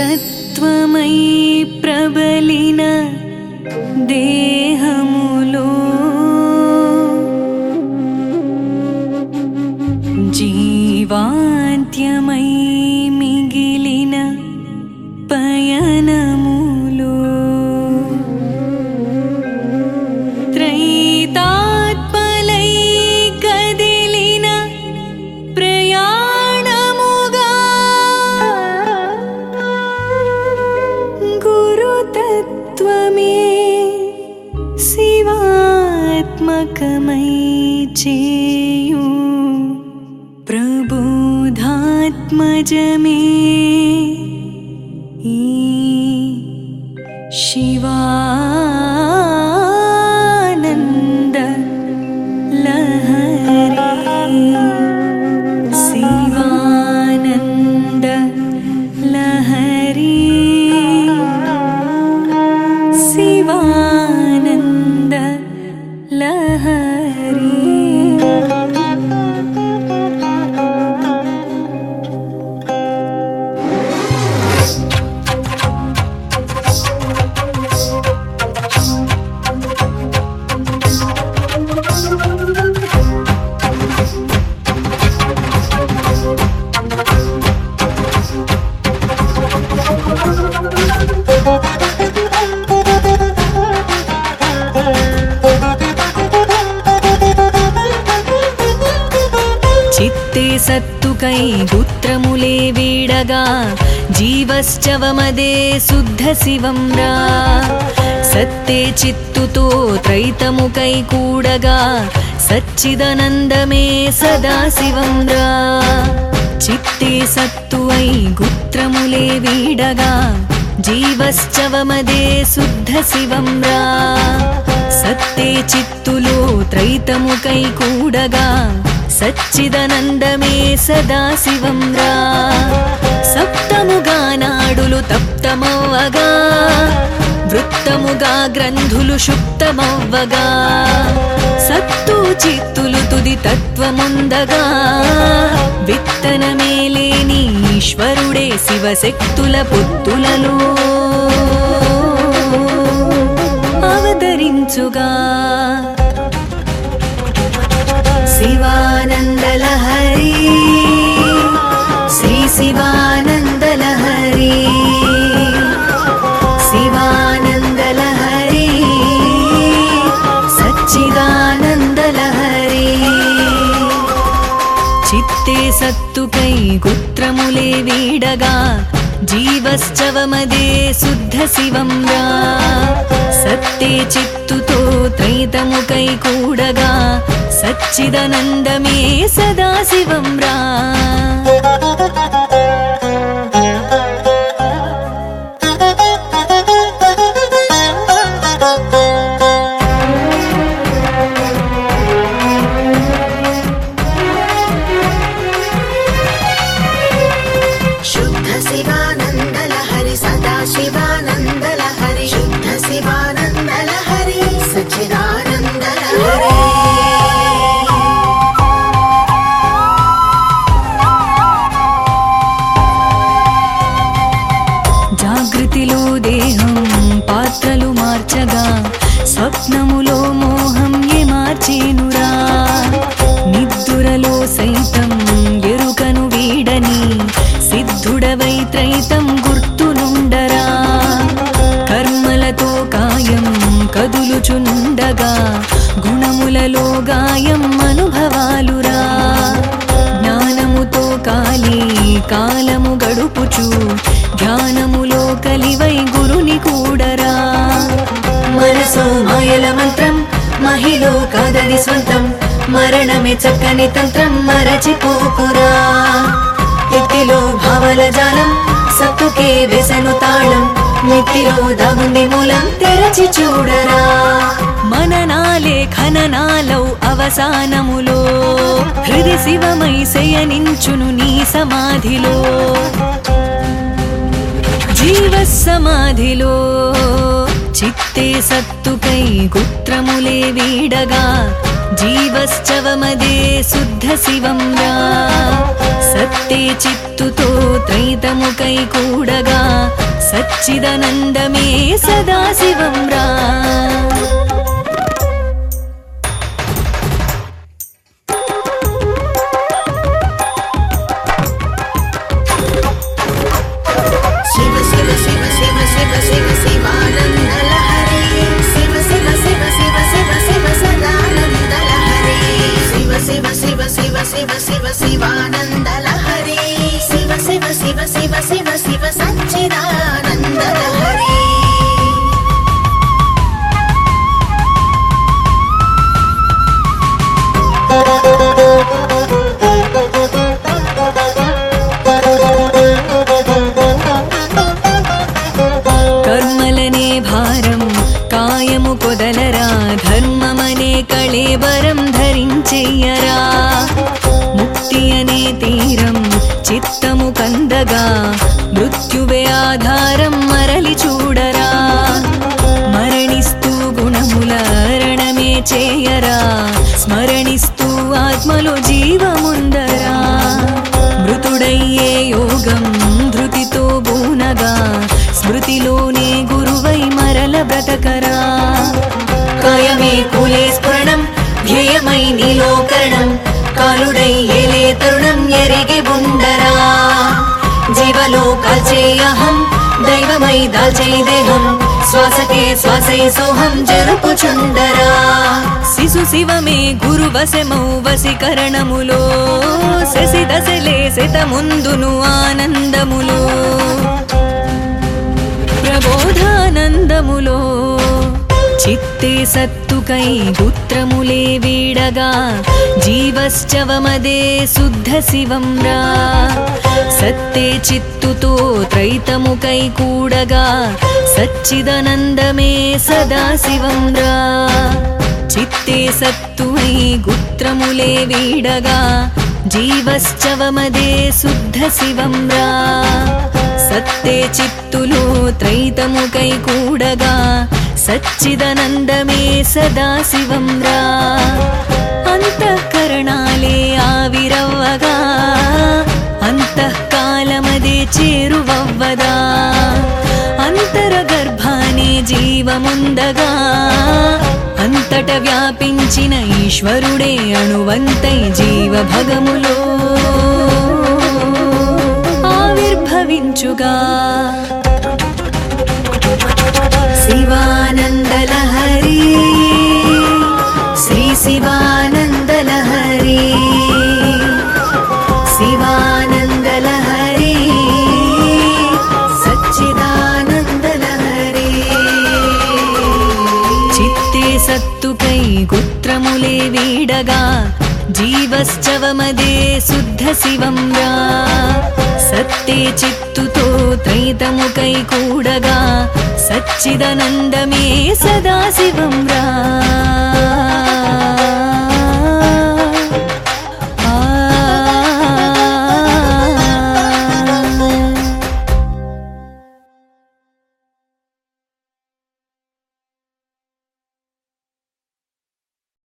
शिवतत्त्वमयि प्रबलिन देहम् मी चेयु प्रबोधात्मजमे शिवा సత్తుకై గుత్రములే వీడగా జీవశ్చవమదే శుద్ధ శివం రా సత్తే చిత్తుతో త్రైతముకై కూడగా సచ్చిదనందమే సదాశివం రా చిత్తే సత్తు అయి గుత్రములే వీడగా జీవశ్చవమదే శుద్ధ శివం రా సత్తే చిత్తులో త్రైతముకై కూడగా సచ్చిదనందమే సదా శివం రా సప్తముగా నాడులు తప్తమవ్వగా. వృత్తముగా గ్రంథులు శుప్తమవ్వగా సత్తు చిత్తులు తుది తత్వముందగా. విత్తనమే లేని ఈశ్వరుడే శివశక్తుల పొత్తులలో అవతరించుగా. సత్తుకై గుత్రములే వీడగా జీవశ్చవమదే శుద్ధ శివం రా సత్తే చిత్తుతో త్రైతముకై కూడగా సచ్చిదనందమే సదాశివం రా ఉండగా గుణములలో గాయం అనుభవాలురా. జ్ఞానముతో కాలి కాలము గడుపుచు ధ్యానములో కలివై గురుని కూడరా. మనసో మాయల మంత్రం మహిలో కాదది స్వంతం మరణమే చక్కని తంత్రం మరచిపోకురా. ఎత్తిలో భావల జాలం సత్తుకే వెసను తాళం నెత్తిలో దాగుంది మూలం తెరచి చూడరా. మననాలే ఖననాలౌ అవసానములో హృది శివమై శయనించును నీ సమాధిలో. జీవ సమాధిలో చిత్తే సత్తుకై గుత్రములే వీడగా జీవశ్చవమదే శుద్ధ శివం రా సత్తే చిత్తుతో త్రైతముకై కూడగా సచ్చిదనందమే సదాశివం రా దాల్చే దేహం శ్వాసకే శ్వాసై సోహం జరుపు జరుపుచుండరా శిశు శివమే గురు వశమౌ వశీకరణములో. శశి దశలే శత ముందును ఆనందములో. ప్రబోధానందములో చిత్తే సత్తుకై గుత్రములే వీడగా జీవశ్చవమదే శుద్ధ శివం రా సత్తే చిత్తుతో త్రైతముకై కూడగా సచ్చిదనందమే సదా శివం రా చిత్తే సత్తువై గుత్రములే వీడగా జీవశ్చవమదే శుద్ధ శివం రా సత్తే చిత్తులో త్రైతముకై కూడగా సచ్చిదనందమే సదా శివం రా అంతఃకరణాలే ఆవిరవ్వగా. అంతఃకాలమదే చేరువవ్వదా. అంతరగర్భానే జీవముందగా. అంతట వ్యాపించిన ఈశ్వరుడే అణువంతై జీవభగములో. ఆవిర్భవించుగా. సత్తుకై గుత్రములే వీడగా జీవశ్చవమదే శుద్ధ శివం రా సత్తే చిత్తుతో త్రైతముకై కూడగా సచ్చిదనందమే సదాశివం రా